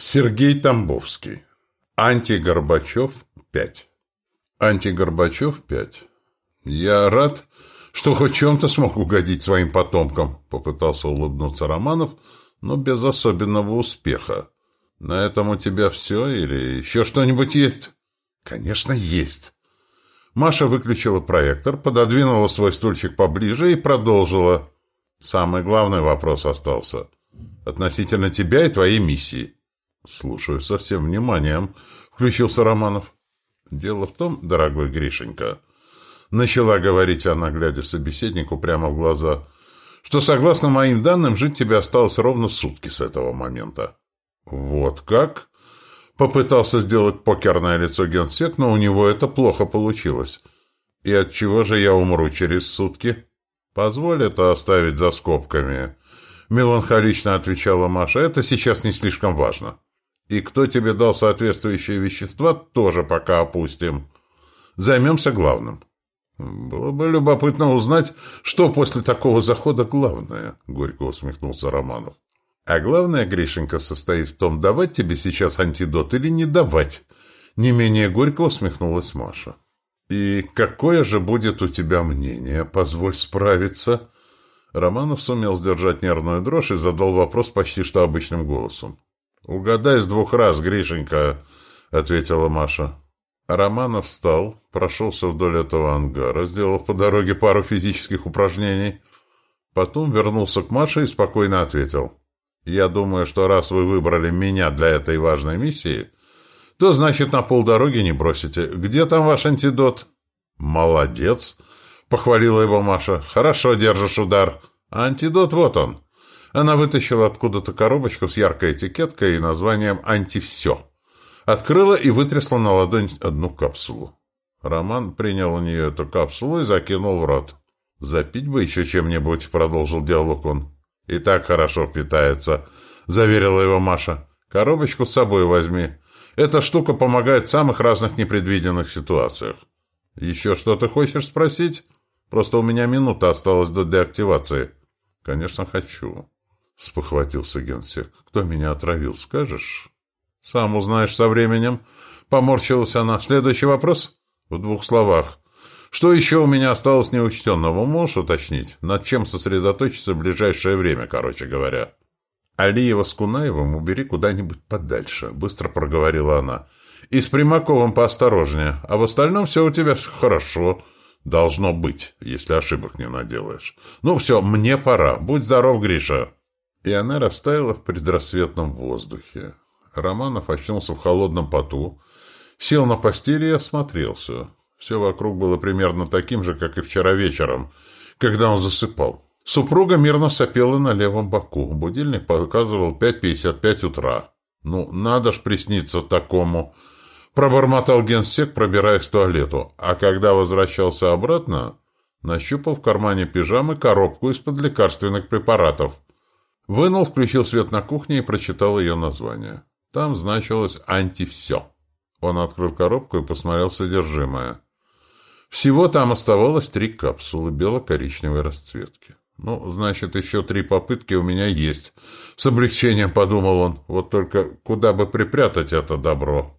Сергей Тамбовский. Антигорбачев 5. Антигорбачев 5. Я рад, что хоть чем-то смог угодить своим потомкам, попытался улыбнуться Романов, но без особенного успеха. На этом у тебя все или еще что-нибудь есть? Конечно, есть. Маша выключила проектор, пододвинула свой стульчик поближе и продолжила. Самый главный вопрос остался. Относительно тебя и твоей миссии. «Слушаю со всем вниманием», — включился Романов. «Дело в том, дорогой Гришенька», — начала говорить она, глядя собеседнику прямо в глаза, «что, согласно моим данным, жить тебе осталось ровно сутки с этого момента». «Вот как?» — попытался сделать покерное лицо генсек, но у него это плохо получилось. «И от чего же я умру через сутки?» «Позволь это оставить за скобками», — меланхолично отвечала Маша. «Это сейчас не слишком важно». И кто тебе дал соответствующие вещества, тоже пока опустим. Займемся главным. Было бы любопытно узнать, что после такого захода главное, — горько усмехнулся Романов. А главное, Гришенька, состоит в том, давать тебе сейчас антидот или не давать. Не менее горько усмехнулась Маша. И какое же будет у тебя мнение? Позволь справиться. Романов сумел сдержать нервную дрожь и задал вопрос почти что обычным голосом. «Угадай с двух раз, Гришенька», — ответила Маша. Романов встал, прошелся вдоль этого ангара, сделав по дороге пару физических упражнений. Потом вернулся к Маше и спокойно ответил. «Я думаю, что раз вы выбрали меня для этой важной миссии, то, значит, на полдороги не бросите. Где там ваш антидот?» «Молодец!» — похвалила его Маша. «Хорошо держишь удар. А антидот вот он». Она вытащила откуда-то коробочку с яркой этикеткой и названием «Антивсё». Открыла и вытрясла на ладонь одну капсулу. Роман принял у нее эту капсулу и закинул в рот. «Запить бы еще чем-нибудь», — продолжил диалог он. «И так хорошо впитается», — заверила его Маша. «Коробочку с собой возьми. Эта штука помогает в самых разных непредвиденных ситуациях. Еще что-то хочешь спросить? Просто у меня минута осталась до деактивации». «Конечно, хочу». — спохватился генсек. — Кто меня отравил, скажешь? — Сам узнаешь со временем. Поморщилась она. Следующий вопрос? В двух словах. Что еще у меня осталось неучтенного? Можешь уточнить? Над чем сосредоточиться в ближайшее время, короче говоря? Алиева с Кунаевым убери куда-нибудь подальше, быстро проговорила она. И с Примаковым поосторожнее. А в остальном все у тебя все хорошо. Должно быть, если ошибок не наделаешь. Ну все, мне пора. Будь здоров, Гриша и она растаяла в предрассветном воздухе. Романов очнулся в холодном поту, сел на постели и осмотрелся. Все вокруг было примерно таким же, как и вчера вечером, когда он засыпал. Супруга мирно сопела на левом боку. Будильник показывал 5.55 утра. «Ну, надо ж присниться такому!» Пробормотал генсек, пробираясь к туалету. А когда возвращался обратно, нащупал в кармане пижамы коробку из-под лекарственных препаратов – Вынул, включил свет на кухне и прочитал ее название. Там значилось «Анти-все». Он открыл коробку и посмотрел содержимое. Всего там оставалось три капсулы бело-коричневой расцветки. «Ну, значит, еще три попытки у меня есть». С облегчением подумал он. «Вот только куда бы припрятать это добро?»